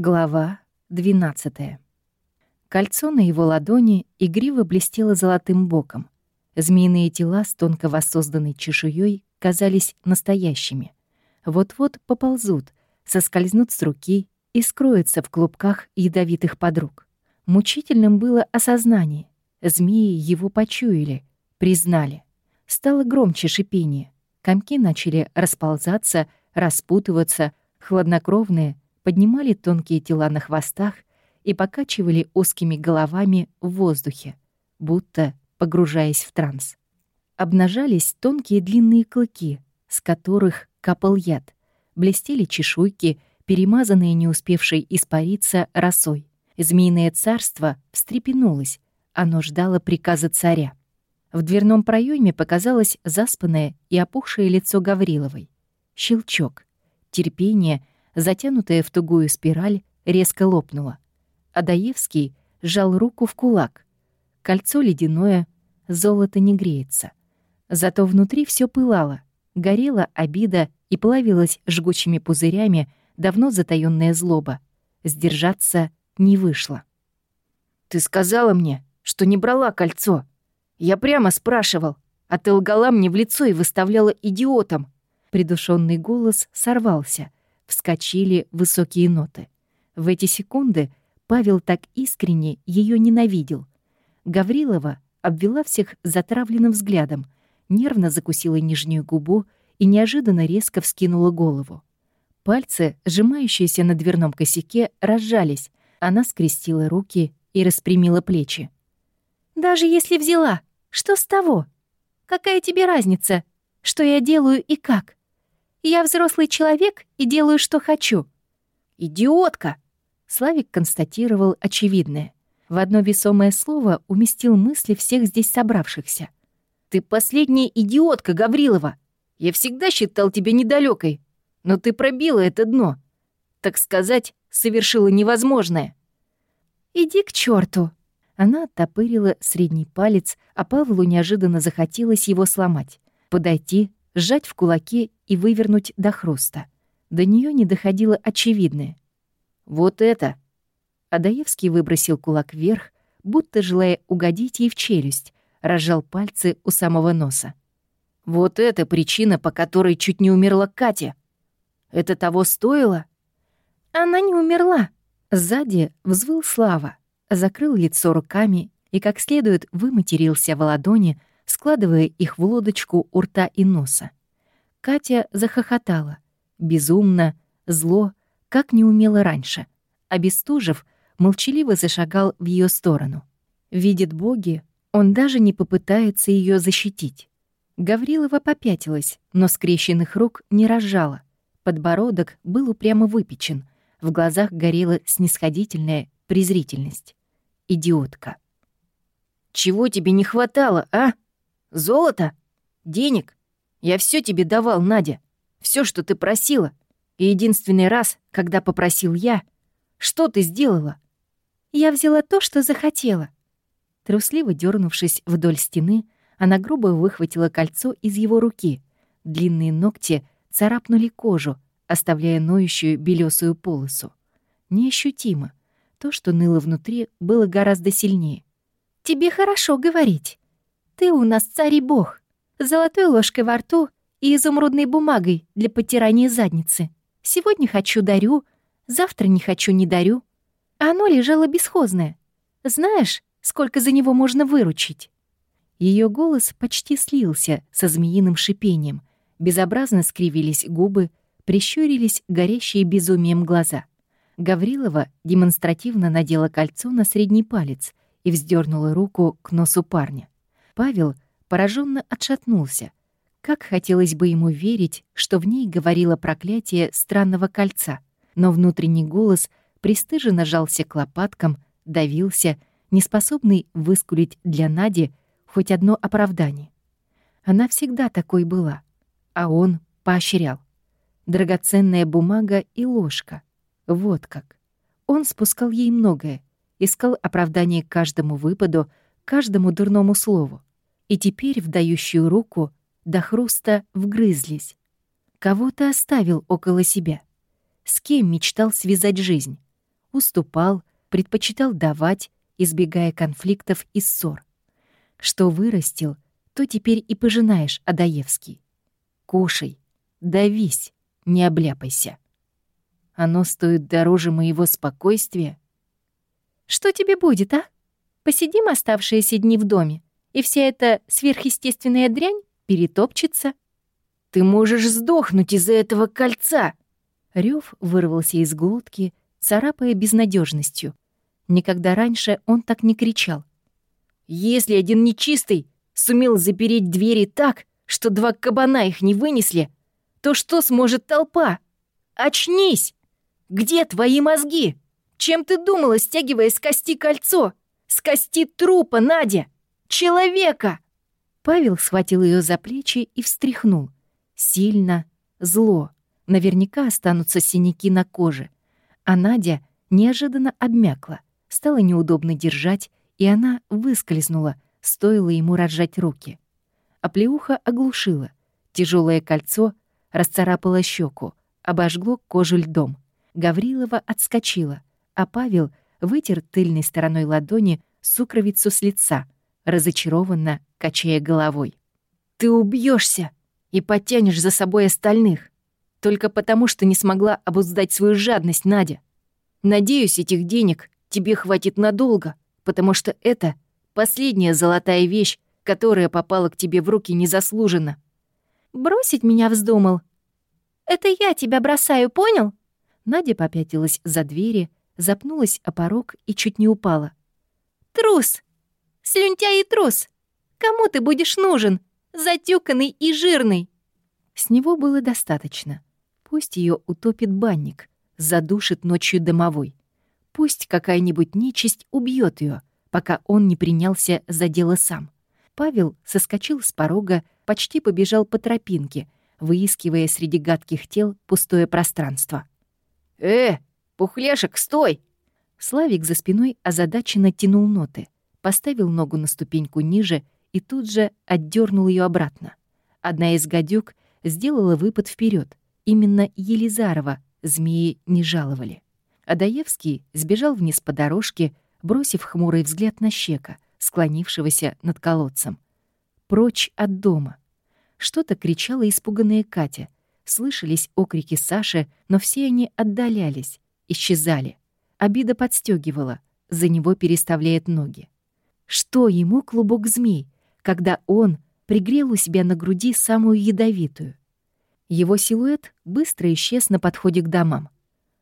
Глава 12. Кольцо на его ладони игриво блестело золотым боком. Змеиные тела с тонко воссозданной чешуей казались настоящими. Вот-вот поползут, соскользнут с руки и скроются в клубках ядовитых подруг. Мучительным было осознание. Змеи его почуяли, признали. Стало громче шипение. Комки начали расползаться, распутываться, хладнокровные — поднимали тонкие тела на хвостах и покачивали узкими головами в воздухе, будто погружаясь в транс. Обнажались тонкие длинные клыки, с которых капал яд, блестели чешуйки, перемазанные не успевшей испариться росой. Змеиное царство встрепенулось, оно ждало приказа царя. В дверном проеме показалось заспанное и опухшее лицо Гавриловой. Щелчок. Терпение — затянутая в тугую спираль, резко лопнула. Адаевский сжал руку в кулак. Кольцо ледяное, золото не греется. Зато внутри все пылало, горела обида и плавилась жгучими пузырями давно затаённая злоба. Сдержаться не вышло. «Ты сказала мне, что не брала кольцо. Я прямо спрашивал, а ты лгала мне в лицо и выставляла идиотом». Придушенный голос сорвался — вскочили высокие ноты. В эти секунды Павел так искренне ее ненавидел. Гаврилова обвела всех затравленным взглядом, нервно закусила нижнюю губу и неожиданно резко вскинула голову. Пальцы, сжимающиеся на дверном косяке, разжались. Она скрестила руки и распрямила плечи. «Даже если взяла, что с того? Какая тебе разница, что я делаю и как? Я взрослый человек и делаю, что хочу». «Идиотка!» Славик констатировал очевидное. В одно весомое слово уместил мысли всех здесь собравшихся. «Ты последняя идиотка, Гаврилова! Я всегда считал тебя недалекой, но ты пробила это дно. Так сказать, совершила невозможное». «Иди к черту! Она оттопырила средний палец, а Павлу неожиданно захотелось его сломать, подойти, сжать в кулаки и вывернуть до хруста. До нее не доходило очевидное. «Вот это!» Адаевский выбросил кулак вверх, будто желая угодить ей в челюсть, разжал пальцы у самого носа. «Вот это причина, по которой чуть не умерла Катя! Это того стоило?» «Она не умерла!» Сзади взвыл Слава, закрыл лицо руками и как следует выматерился в ладони, складывая их в лодочку у рта и носа. Катя захохотала. Безумно, зло, как не умела раньше. Бестужев молчаливо зашагал в ее сторону. Видит боги, он даже не попытается ее защитить. Гаврилова попятилась, но скрещенных рук не разжала. Подбородок был упрямо выпечен, в глазах горела снисходительная презрительность. Идиотка. «Чего тебе не хватало, а?» Золото? Денег? Я все тебе давал, Надя. Все, что ты просила. И единственный раз, когда попросил я, что ты сделала? Я взяла то, что захотела. Трусливо дернувшись вдоль стены, она грубо выхватила кольцо из его руки. Длинные ногти царапнули кожу, оставляя ноющую белесую полосу. Неощутимо. То, что ныло внутри, было гораздо сильнее. «Тебе хорошо говорить. Ты у нас царь и бог. Золотой ложкой во рту и изумрудной бумагой для потирания задницы. Сегодня хочу — дарю, завтра не хочу — не дарю. Оно лежало бесхозное. Знаешь, сколько за него можно выручить?» Ее голос почти слился со змеиным шипением. Безобразно скривились губы, прищурились горящие безумием глаза. Гаврилова демонстративно надела кольцо на средний палец и вздернула руку к носу парня. Павел пораженно отшатнулся. Как хотелось бы ему верить, что в ней говорило проклятие странного кольца, но внутренний голос пристыженно жался к лопаткам, давился, неспособный выскулить для Нади хоть одно оправдание. Она всегда такой была, а он поощрял. Драгоценная бумага и ложка. Вот как. Он спускал ей многое, искал оправдание каждому выпаду, каждому дурному слову и теперь в дающую руку до хруста вгрызлись. Кого-то оставил около себя. С кем мечтал связать жизнь? уступал, предпочитал давать, избегая конфликтов и ссор. Что вырастил, то теперь и пожинаешь, Адаевский. Кушай, давись, не обляпайся. Оно стоит дороже моего спокойствия. Что тебе будет, а? Посидим оставшиеся дни в доме, и вся эта сверхъестественная дрянь перетопчется. Ты можешь сдохнуть из-за этого кольца. Рев вырвался из глотки, царапая безнадежностью. Никогда раньше он так не кричал. Если один нечистый сумел запереть двери так, что два кабана их не вынесли, то что сможет толпа? Очнись! Где твои мозги? Чем ты думала, стягивая с кости кольцо? С кости трупа, Надя! Человека!» Павел схватил ее за плечи и встряхнул. Сильно, зло. Наверняка останутся синяки на коже. А Надя неожиданно обмякла. Стало неудобно держать, и она выскользнула, стоило ему разжать руки. Оплеуха оглушила. Тяжелое кольцо расцарапало щеку, обожгло кожу льдом. Гаврилова отскочила, а Павел вытер тыльной стороной ладони сукровицу с лица, разочарованно качая головой. «Ты убьешься и потянешь за собой остальных, только потому, что не смогла обуздать свою жадность, Надя. Надеюсь, этих денег тебе хватит надолго, потому что это последняя золотая вещь, которая попала к тебе в руки незаслуженно. Бросить меня вздумал? Это я тебя бросаю, понял? Надя попятилась за двери, запнулась о порог и чуть не упала. «Трус! Слюнтяй и трус! Кому ты будешь нужен? Затюканный и жирный!» С него было достаточно. Пусть ее утопит банник, задушит ночью домовой. Пусть какая-нибудь нечисть убьет ее, пока он не принялся за дело сам. Павел соскочил с порога, почти побежал по тропинке, выискивая среди гадких тел пустое пространство. «Э, пухляшек, стой!» Славик за спиной озадаченно тянул ноты, поставил ногу на ступеньку ниже и тут же отдернул ее обратно. Одна из гадюк сделала выпад вперед. Именно Елизарова змеи не жаловали. Адаевский сбежал вниз по дорожке, бросив хмурый взгляд на щека, склонившегося над колодцем. «Прочь от дома!» Что-то кричала испуганная Катя. Слышались окрики Саши, но все они отдалялись, исчезали. Обида подстегивала, за него переставляет ноги. Что ему клубок змей, когда он пригрел у себя на груди самую ядовитую? Его силуэт быстро исчез на подходе к домам.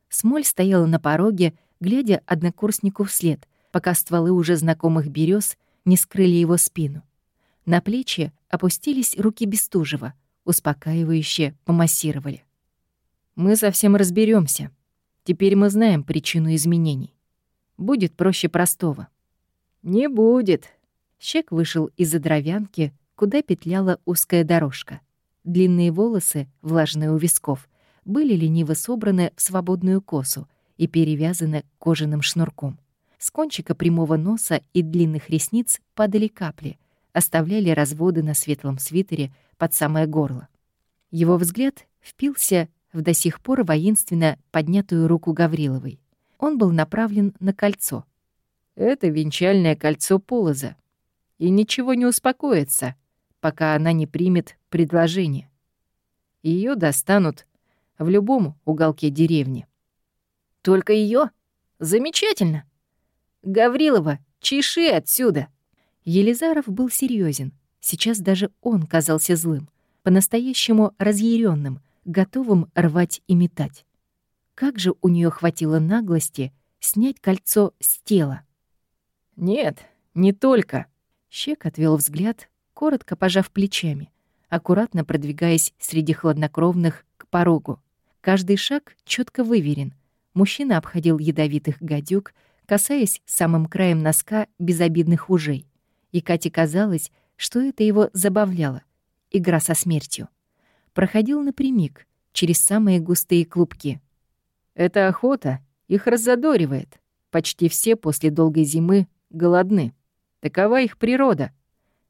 Смоль стояла на пороге, глядя однокурснику вслед, пока стволы уже знакомых берез не скрыли его спину. На плечи опустились руки Бестужева, успокаивающе помассировали. «Мы совсем разберемся. Теперь мы знаем причину изменений. Будет проще простого». «Не будет». Щек вышел из-за дровянки, куда петляла узкая дорожка. Длинные волосы, влажные у висков, были лениво собраны в свободную косу и перевязаны кожаным шнурком. С кончика прямого носа и длинных ресниц падали капли, оставляли разводы на светлом свитере под самое горло. Его взгляд впился в до сих пор воинственно поднятую руку Гавриловой. Он был направлен на кольцо. Это венчальное кольцо Полоза. И ничего не успокоится, пока она не примет предложение. Ее достанут в любом уголке деревни. Только ее? Замечательно! Гаврилова, чеши отсюда! Елизаров был серьезен. Сейчас даже он казался злым, по-настоящему разъяренным, готовым рвать и метать. Как же у нее хватило наглости снять кольцо с тела? «Нет, не только». Щек отвел взгляд, коротко пожав плечами, аккуратно продвигаясь среди хладнокровных к порогу. Каждый шаг четко выверен. Мужчина обходил ядовитых гадюк, касаясь самым краем носка безобидных ужей. И Кате казалось, что это его забавляло. Игра со смертью. Проходил напрямик, через самые густые клубки. Эта охота их раззадоривает. Почти все после долгой зимы голодны. Такова их природа.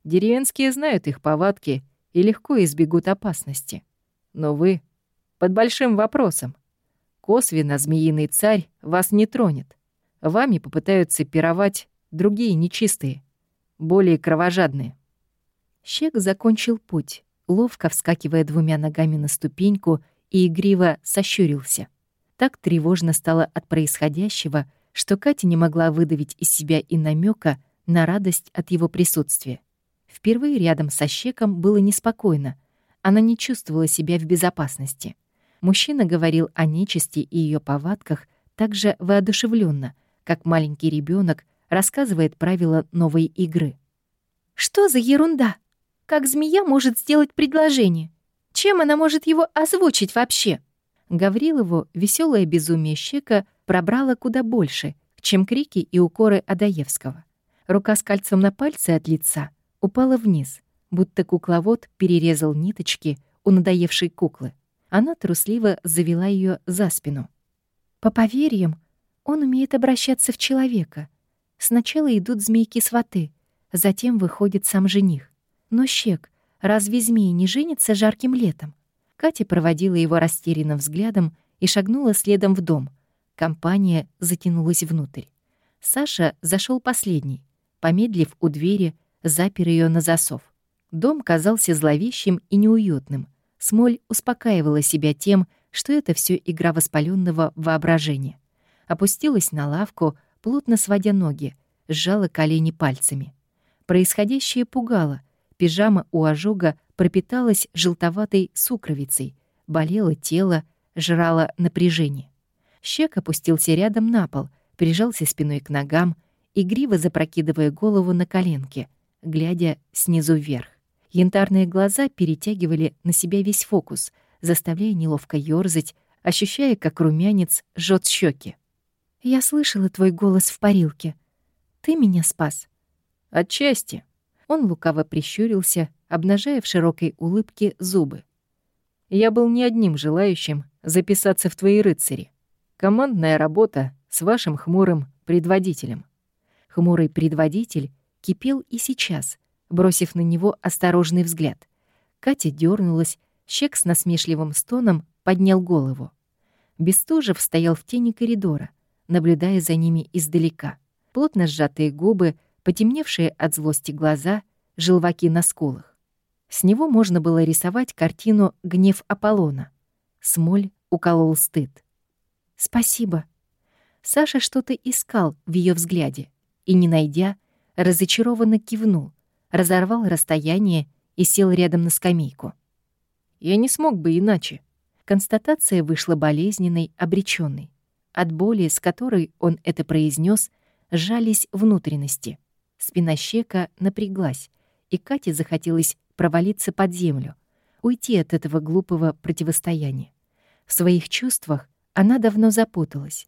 Деревенские знают их повадки и легко избегут опасности. Но вы под большим вопросом. Косвенно змеиный царь вас не тронет. Вами попытаются пировать другие нечистые, более кровожадные. Щек закончил путь, ловко вскакивая двумя ногами на ступеньку и игриво сощурился. Так тревожно стало от происходящего, что Катя не могла выдавить из себя и намека на радость от его присутствия. Впервые рядом со Щеком было неспокойно. Она не чувствовала себя в безопасности. Мужчина говорил о нечисти и ее повадках так же воодушевленно, как маленький ребенок рассказывает правила новой игры. «Что за ерунда? Как змея может сделать предложение? Чем она может его озвучить вообще?» Гаврилову веселое безумие Щека пробрало куда больше, чем крики и укоры Адаевского. Рука с кольцом на пальце от лица упала вниз, будто кукловод перерезал ниточки у надоевшей куклы. Она трусливо завела ее за спину. «По поверьям, он умеет обращаться в человека. Сначала идут змейки-сваты, затем выходит сам жених. Но, Щек, разве змеи не женятся жарким летом? Катя проводила его растерянным взглядом и шагнула следом в дом. Компания затянулась внутрь. Саша зашел последний. Помедлив у двери, запер ее на засов. Дом казался зловещим и неуютным. Смоль успокаивала себя тем, что это все игра воспаленного воображения. Опустилась на лавку, плотно сводя ноги, сжала колени пальцами. Происходящее пугало. Пижама у ожога пропиталась желтоватой сукровицей, болело тело, жрало напряжение. Щек опустился рядом на пол, прижался спиной к ногам, игриво запрокидывая голову на коленки, глядя снизу вверх. Янтарные глаза перетягивали на себя весь фокус, заставляя неловко ёрзать, ощущая, как румянец жжет щеки. Я слышала твой голос в парилке. Ты меня спас. Отчасти. Он лукаво прищурился, обнажая в широкой улыбке зубы. Я был не одним желающим записаться в твои рыцари. Командная работа с вашим хмурым предводителем. Хмурый предводитель кипел и сейчас, бросив на него осторожный взгляд. Катя дернулась, Щек с насмешливым стоном поднял голову. Бестужев стоял в тени коридора, наблюдая за ними издалека. Плотно сжатые губы, потемневшие от злости глаза, желваки на скулах. С него можно было рисовать картину «Гнев Аполлона». Смоль уколол стыд. «Спасибо». Саша что-то искал в ее взгляде и, не найдя, разочарованно кивнул, разорвал расстояние и сел рядом на скамейку. «Я не смог бы иначе». Констатация вышла болезненной, обреченной. От боли, с которой он это произнес, сжались внутренности. Спина щека напряглась, и Кате захотелось провалиться под землю, уйти от этого глупого противостояния. В своих чувствах она давно запуталась.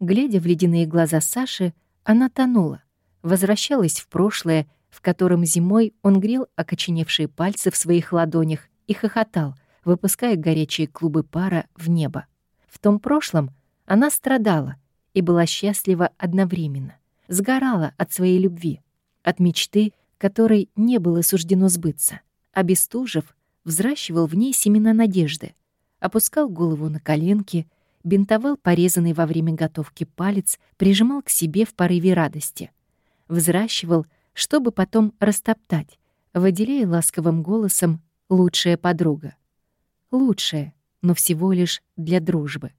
Глядя в ледяные глаза Саши, она тонула, возвращалась в прошлое, в котором зимой он грел окоченевшие пальцы в своих ладонях и хохотал, выпуская горячие клубы пара в небо. В том прошлом — она страдала и была счастлива одновременно, сгорала от своей любви, от мечты, которой не было суждено сбыться. А Бестужев взращивал в ней семена надежды, опускал голову на коленки, бинтовал порезанный во время готовки палец, прижимал к себе в порыве радости. Взращивал, чтобы потом растоптать, выделяя ласковым голосом «лучшая подруга». Лучшая, но всего лишь для дружбы.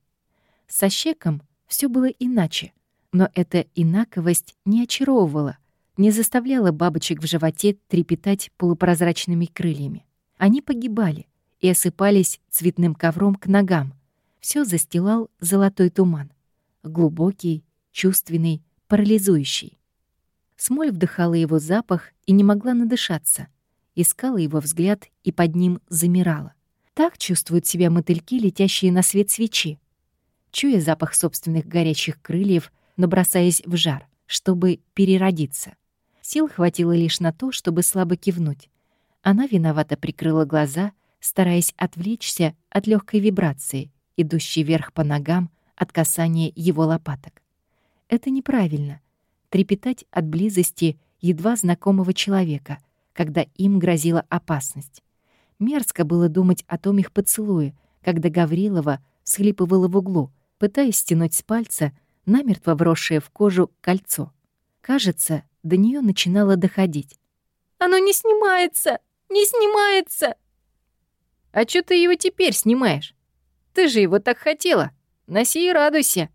Со щеком все было иначе, но эта инаковость не очаровывала, не заставляла бабочек в животе трепетать полупрозрачными крыльями. Они погибали и осыпались цветным ковром к ногам. Все застилал золотой туман. Глубокий, чувственный, парализующий. Смоль вдыхала его запах и не могла надышаться. Искала его взгляд и под ним замирала. Так чувствуют себя мотыльки, летящие на свет свечи чуя запах собственных горячих крыльев, но бросаясь в жар, чтобы переродиться. Сил хватило лишь на то, чтобы слабо кивнуть. Она виновато прикрыла глаза, стараясь отвлечься от легкой вибрации, идущей вверх по ногам от касания его лопаток. Это неправильно. Трепетать от близости едва знакомого человека, когда им грозила опасность. Мерзко было думать о том их поцелуе, когда Гаврилова всхлипывала в углу, пытаясь стянуть с пальца намертво вросшее в кожу кольцо. Кажется, до нее начинало доходить. «Оно не снимается! Не снимается!» «А чё ты его теперь снимаешь? Ты же его так хотела! Носи и радуйся!»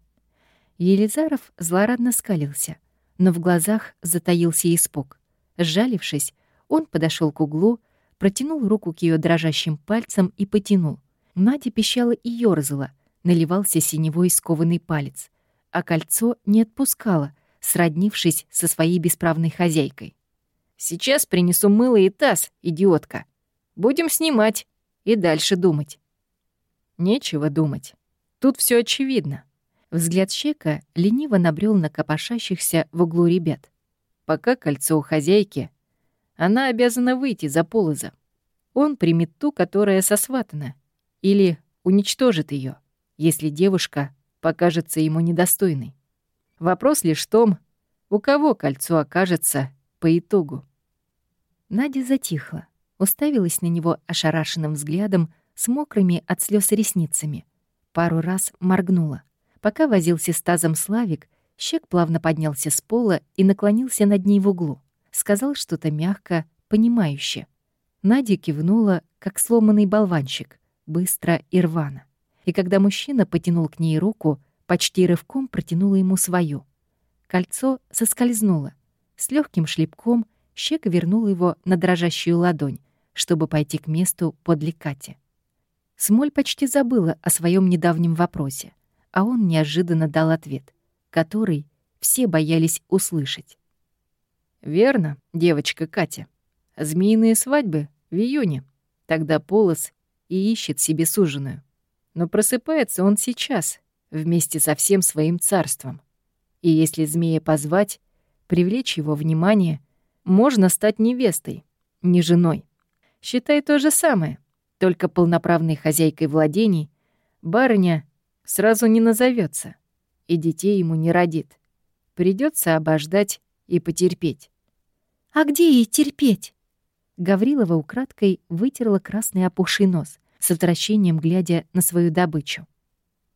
Елизаров злорадно скалился, но в глазах затаился испуг. Сжалившись, он подошел к углу, протянул руку к ее дрожащим пальцам и потянул. Надя пищала и ёрзала, наливался синевой скованный палец, а кольцо не отпускало, сроднившись со своей бесправной хозяйкой. «Сейчас принесу мыло и таз, идиотка. Будем снимать и дальше думать». Нечего думать. Тут все очевидно. Взгляд Щека лениво набрел на копошащихся в углу ребят. Пока кольцо у хозяйки, она обязана выйти за полоза. Он примет ту, которая сосватана, или уничтожит ее, если девушка покажется ему недостойной. Вопрос лишь в том, у кого кольцо окажется по итогу. Надя затихла, уставилась на него ошарашенным взглядом с мокрыми от слез ресницами. Пару раз моргнула. Пока возился с тазом Славик, Щек плавно поднялся с пола и наклонился над ней в углу. Сказал что-то мягко, понимающе. Надя кивнула, как сломанный болванчик, быстро и рвано. И когда мужчина потянул к ней руку, почти рывком протянула ему свою. Кольцо соскользнуло. С легким шлепком Щека вернула его на дрожащую ладонь, чтобы пойти к месту подле Кати. Смоль почти забыла о своем недавнем вопросе а он неожиданно дал ответ, который все боялись услышать. «Верно, девочка Катя. Змеиные свадьбы в июне. Тогда Полос и ищет себе суженую. Но просыпается он сейчас, вместе со всем своим царством. И если змея позвать, привлечь его внимание, можно стать невестой, не женой. Считай то же самое, только полноправной хозяйкой владений барыня сразу не назовется, и детей ему не родит. Придется обождать и потерпеть. «А где ей терпеть?» Гаврилова украдкой вытерла красный опухший нос, с отвращением глядя на свою добычу.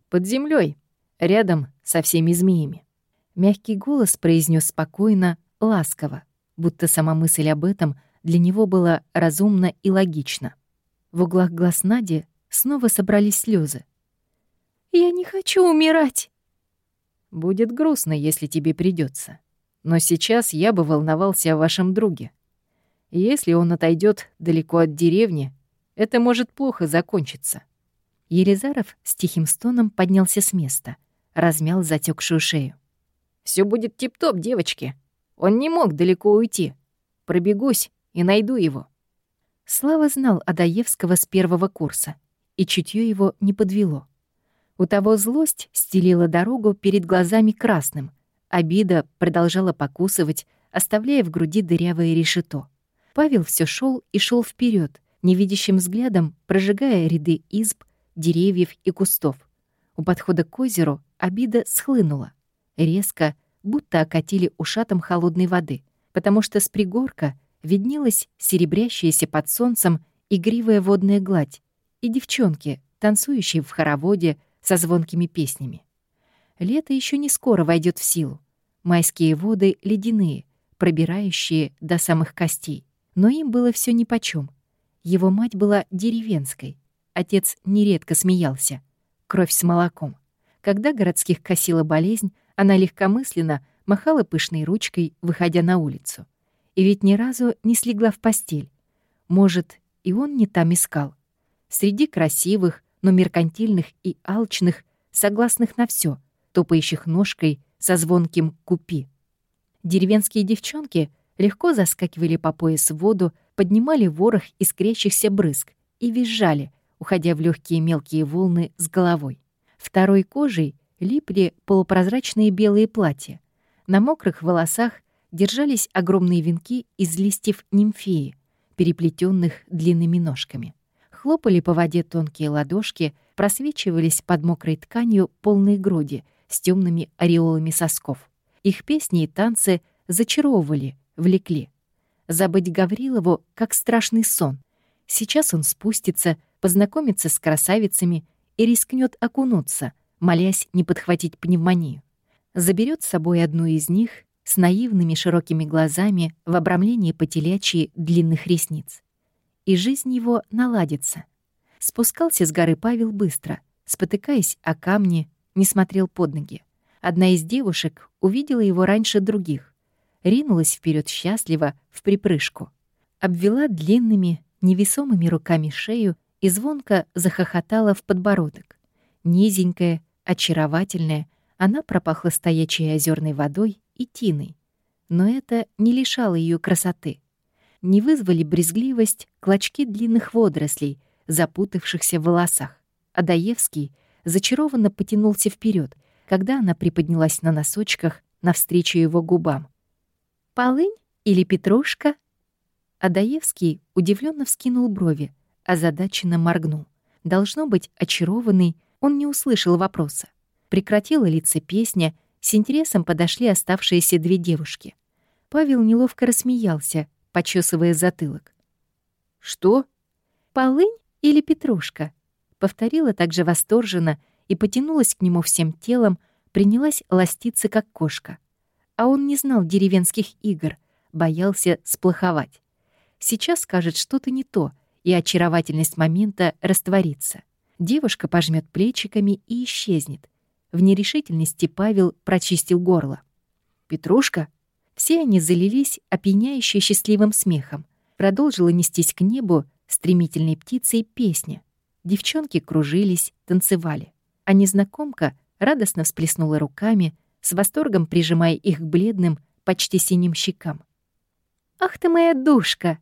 «Под землей, рядом со всеми змеями». Мягкий голос произнес спокойно, ласково, будто сама мысль об этом для него была разумна и логична. В углах глаз Нади снова собрались слезы, я не хочу умирать. Будет грустно, если тебе придется. Но сейчас я бы волновался о вашем друге. Если он отойдет далеко от деревни, это может плохо закончиться. Елизаров с тихим стоном поднялся с места, размял затекшую шею. Все будет тип-топ, девочки. Он не мог далеко уйти. Пробегусь и найду его. Слава знал Адаевского с первого курса, и чутье его не подвело. У того злость стелила дорогу перед глазами красным. Обида продолжала покусывать, оставляя в груди дырявое решето. Павел все шел и шел вперед, невидящим взглядом прожигая ряды изб, деревьев и кустов. У подхода к озеру обида схлынула. Резко, будто окатили ушатом холодной воды, потому что с пригорка виднелась серебрящаяся под солнцем игривая водная гладь и девчонки, танцующие в хороводе, со звонкими песнями. Лето еще не скоро войдет в силу. Майские воды ледяные, пробирающие до самых костей. Но им было все нипочем. Его мать была деревенской. Отец нередко смеялся. Кровь с молоком. Когда городских косила болезнь, она легкомысленно махала пышной ручкой, выходя на улицу. И ведь ни разу не слегла в постель. Может, и он не там искал. Среди красивых, но меркантильных и алчных, согласных на все, топающих ножкой со звонким «купи». Деревенские девчонки легко заскакивали по пояс в воду, поднимали ворох искрящихся брызг и визжали, уходя в легкие мелкие волны с головой. Второй кожей липли полупрозрачные белые платья. На мокрых волосах держались огромные венки из листьев нимфеи, переплетенных длинными ножками хлопали по воде тонкие ладошки, просвечивались под мокрой тканью полные груди с темными ореолами сосков. Их песни и танцы зачаровывали, влекли. Забыть Гаврилову, как страшный сон. Сейчас он спустится, познакомится с красавицами и рискнет окунуться, молясь не подхватить пневмонию. Заберет с собой одну из них с наивными широкими глазами в обрамлении потелячьи длинных ресниц. И жизнь его наладится. Спускался с горы Павел быстро, спотыкаясь о камни, не смотрел под ноги. Одна из девушек увидела его раньше других, ринулась вперед счастливо в припрыжку, обвела длинными, невесомыми руками шею и звонко захохотала в подбородок. Низенькая, очаровательная, она пропахла стоячей озерной водой и тиной. Но это не лишало ее красоты. Не вызвали брезгливость клочки длинных водорослей, запутавшихся в волосах. Адаевский зачарованно потянулся вперед, когда она приподнялась на носочках навстречу его губам. «Полынь или петрушка?» Адаевский удивленно вскинул брови, озадаченно моргнул. Должно быть, очарованный, он не услышал вопроса. Прекратила лица песня, с интересом подошли оставшиеся две девушки. Павел неловко рассмеялся, почесывая затылок. «Что? Полынь или петрушка?» Повторила также восторженно и потянулась к нему всем телом, принялась ластиться, как кошка. А он не знал деревенских игр, боялся сплоховать. Сейчас скажет что-то не то, и очаровательность момента растворится. Девушка пожмет плечиками и исчезнет. В нерешительности Павел прочистил горло. «Петрушка?» Все они залились опьяняюще счастливым смехом. Продолжила нестись к небу стремительной птицей песня. Девчонки кружились, танцевали а незнакомка радостно всплеснула руками, с восторгом прижимая их к бледным, почти синим щекам. «Ах ты моя душка!»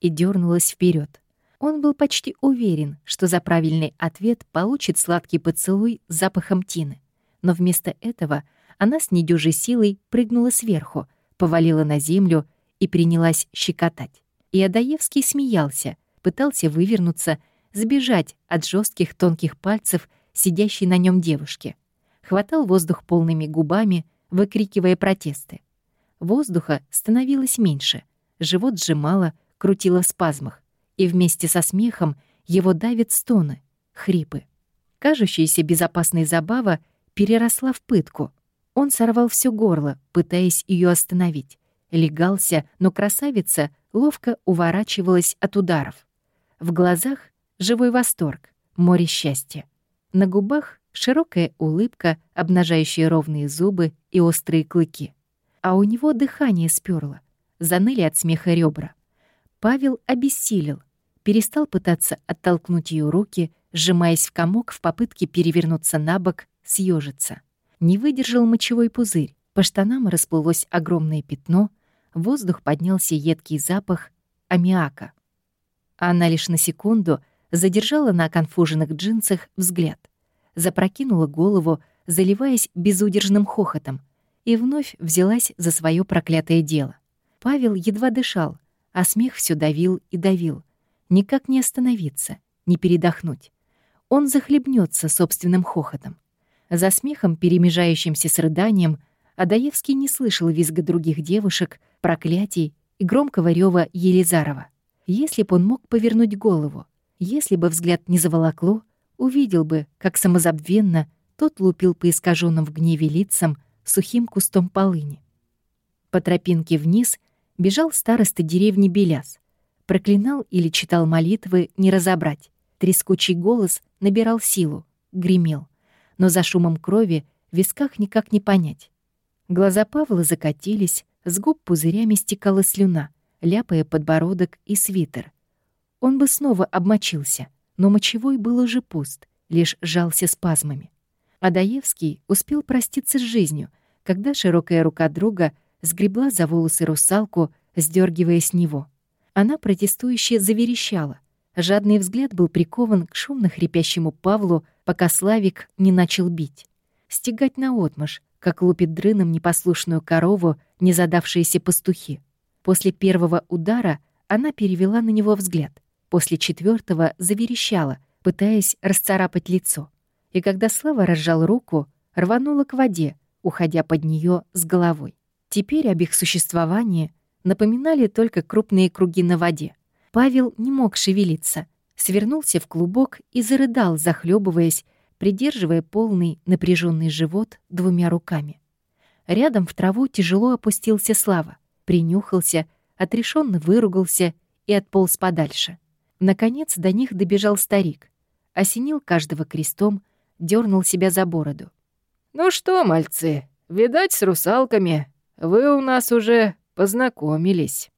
и дернулась вперед. Он был почти уверен, что за правильный ответ получит сладкий поцелуй с запахом тины. Но вместо этого она с недюжей силой прыгнула сверху, повалила на землю и принялась щекотать. И Адаевский смеялся, пытался вывернуться, сбежать от жестких тонких пальцев сидящей на нем девушки. Хватал воздух полными губами, выкрикивая протесты. Воздуха становилось меньше, живот сжимало, крутило в спазмах, и вместе со смехом его давят стоны, хрипы. Кажущаяся безопасной забава переросла в пытку. Он сорвал все горло, пытаясь ее остановить. Легался, но красавица ловко уворачивалась от ударов. В глазах живой восторг, море счастья. На губах широкая улыбка, обнажающая ровные зубы и острые клыки. А у него дыхание сперло, заныли от смеха ребра. Павел обессилел, перестал пытаться оттолкнуть ее руки, сжимаясь в комок в попытке перевернуться на бок, съежиться. Не выдержал мочевой пузырь, по штанам расплылось огромное пятно, в воздух поднялся едкий запах аммиака. Она лишь на секунду — задержала на конфуженных джинсах взгляд, запрокинула голову, заливаясь безудержным хохотом, и вновь взялась за свое проклятое дело. Павел едва дышал, а смех все давил и давил. Никак не остановиться, не передохнуть. Он захлебнется собственным хохотом. За смехом, перемежающимся с рыданием, Адаевский не слышал визга других девушек, проклятий и громкого рева Елизарова. Если б он мог повернуть голову, если бы взгляд не заволокло, увидел бы, как самозабвенно тот лупил по искаженным в гневе лицам сухим кустом полыни. По тропинке вниз бежал староста деревни Беляс. Проклинал или читал молитвы, не разобрать. Трескучий голос набирал силу, гремел. Но за шумом крови в висках никак не понять. Глаза Павла закатились, с губ пузырями стекала слюна, ляпая подбородок и свитер — он бы снова обмочился, но мочевой был уже пуст, лишь жался спазмами. Адаевский успел проститься с жизнью, когда широкая рука друга сгребла за волосы русалку, сдергивая с него. Она протестующе заверещала. Жадный взгляд был прикован к шумно хрипящему Павлу, пока Славик не начал бить. Стегать наотмашь, как лупит дрыном непослушную корову, не задавшиеся пастухи. После первого удара она перевела на него взгляд. После четвертого заверещала, пытаясь расцарапать лицо. И когда Слава разжал руку, рванула к воде, уходя под нее с головой. Теперь об их существовании напоминали только крупные круги на воде. Павел не мог шевелиться, свернулся в клубок и зарыдал, захлебываясь, придерживая полный напряженный живот двумя руками. Рядом в траву тяжело опустился Слава, принюхался, отрешенно выругался и отполз подальше. Наконец до них добежал старик, осенил каждого крестом, дернул себя за бороду. «Ну что, мальцы, видать, с русалками вы у нас уже познакомились».